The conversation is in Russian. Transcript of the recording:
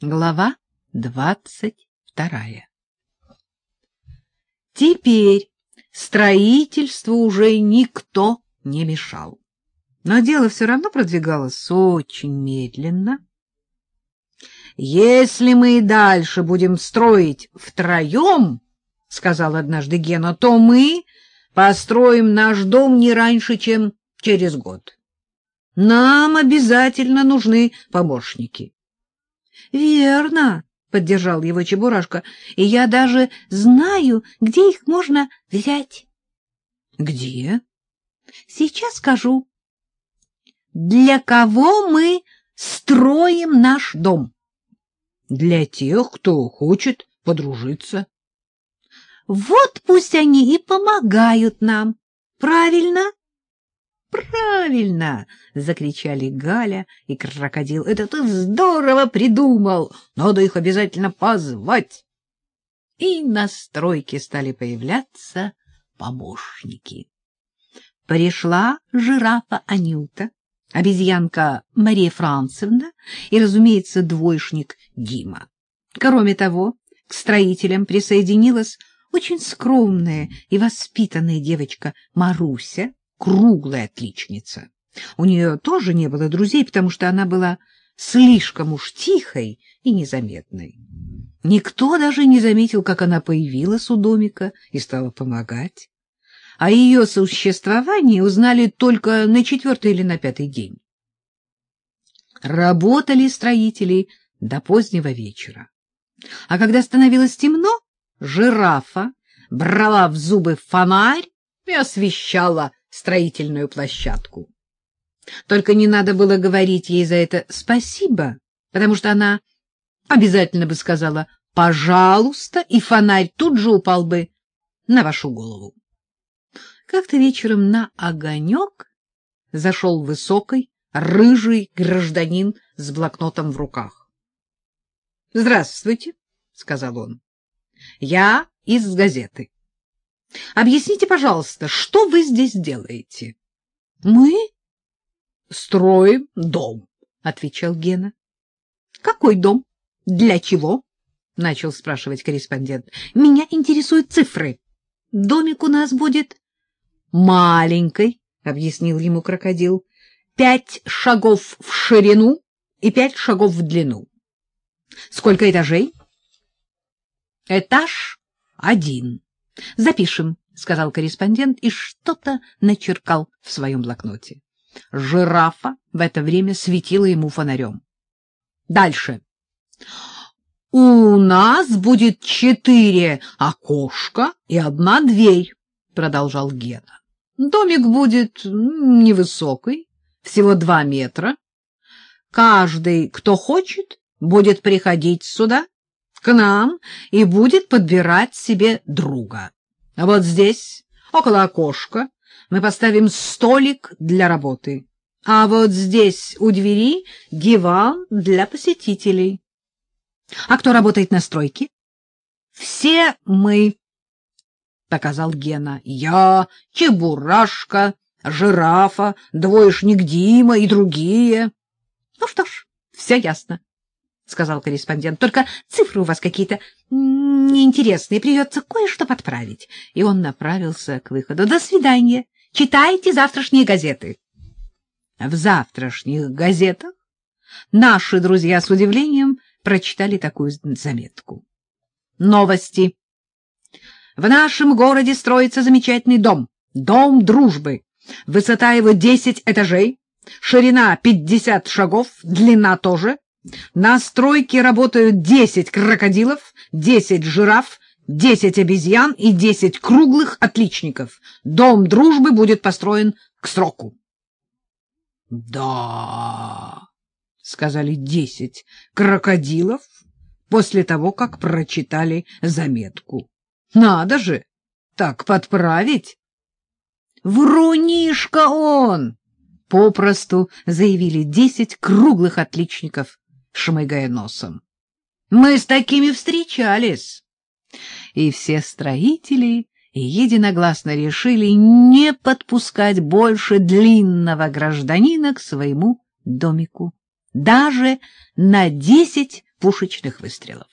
Глава двадцать вторая Теперь строительству уже никто не мешал. Но дело все равно продвигалось очень медленно. «Если мы и дальше будем строить втроем, — сказал однажды Гена, — то мы построим наш дом не раньше, чем через год. Нам обязательно нужны помощники. — Верно, — поддержал его Чебурашка, — и я даже знаю, где их можно взять. — Где? — Сейчас скажу. — Для кого мы строим наш дом? — Для тех, кто хочет подружиться. — Вот пусть они и помогают нам. Правильно? — Правильно, закричали Галя и крокодил. Это ты здорово придумал. Надо их обязательно позвать. И на стройке стали появляться помощники. Пришла жирафа Анюта, обезьянка Мария Францевна и, разумеется, двоечник Дима. Кроме того, к строителям присоединилась очень скромная и воспитанная девочка Маруся, круглая отличница. У нее тоже не было друзей, потому что она была слишком уж тихой и незаметной. Никто даже не заметил, как она появилась у домика и стала помогать. О ее существовании узнали только на четвертый или на пятый день. Работали строители до позднего вечера. А когда становилось темно, жирафа брала в зубы фонарь и освещала строительную площадку. Только не надо было говорить ей за это спасибо, потому что она обязательно бы сказала «пожалуйста», и фонарь тут же упал бы на вашу голову. Как-то вечером на огонек зашел высокий, рыжий гражданин с блокнотом в руках. — Здравствуйте, — сказал он. — Я из газеты. Объясните, пожалуйста, что вы здесь делаете? — Мы строим дом, — отвечал Гена. — Какой дом? Для чего? — начал спрашивать корреспондент. — Меня интересуют цифры. Домик у нас будет маленький, — объяснил ему крокодил. — Пять шагов в ширину и пять шагов в длину. — Сколько этажей? — Этаж один. — Запишем, — сказал корреспондент и что-то начеркал в своем блокноте. Жирафа в это время светила ему фонарем. — Дальше. — У нас будет четыре окошка и одна дверь, — продолжал Гена. — Домик будет невысокий, всего два метра. Каждый, кто хочет, будет приходить сюда к нам и будет подбирать себе друга. А вот здесь, около окошка, мы поставим столик для работы. А вот здесь у двери диван для посетителей. А кто работает на стройке? Все мы, — показал Гена. Я, Чебурашка, Жирафа, двоечник Дима и другие. Ну что ж, все ясно. — сказал корреспондент. — Только цифры у вас какие-то неинтересные, придется кое-что подправить. И он направился к выходу. — До свидания. Читайте завтрашние газеты. В завтрашних газетах наши друзья с удивлением прочитали такую заметку. Новости. В нашем городе строится замечательный дом. Дом дружбы. Высота его десять этажей, ширина пятьдесят шагов, длина тоже — на стройке работают десять крокодилов, десять жираф, десять обезьян и десять круглых отличников. Дом дружбы будет построен к сроку. — Да, — сказали десять крокодилов после того, как прочитали заметку. — Надо же так подправить. — Врунишка он! — попросту заявили десять круглых отличников шмыгая носом. Мы с такими встречались. И все строители единогласно решили не подпускать больше длинного гражданина к своему домику, даже на десять пушечных выстрелов.